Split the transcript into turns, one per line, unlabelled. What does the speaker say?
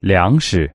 粮食。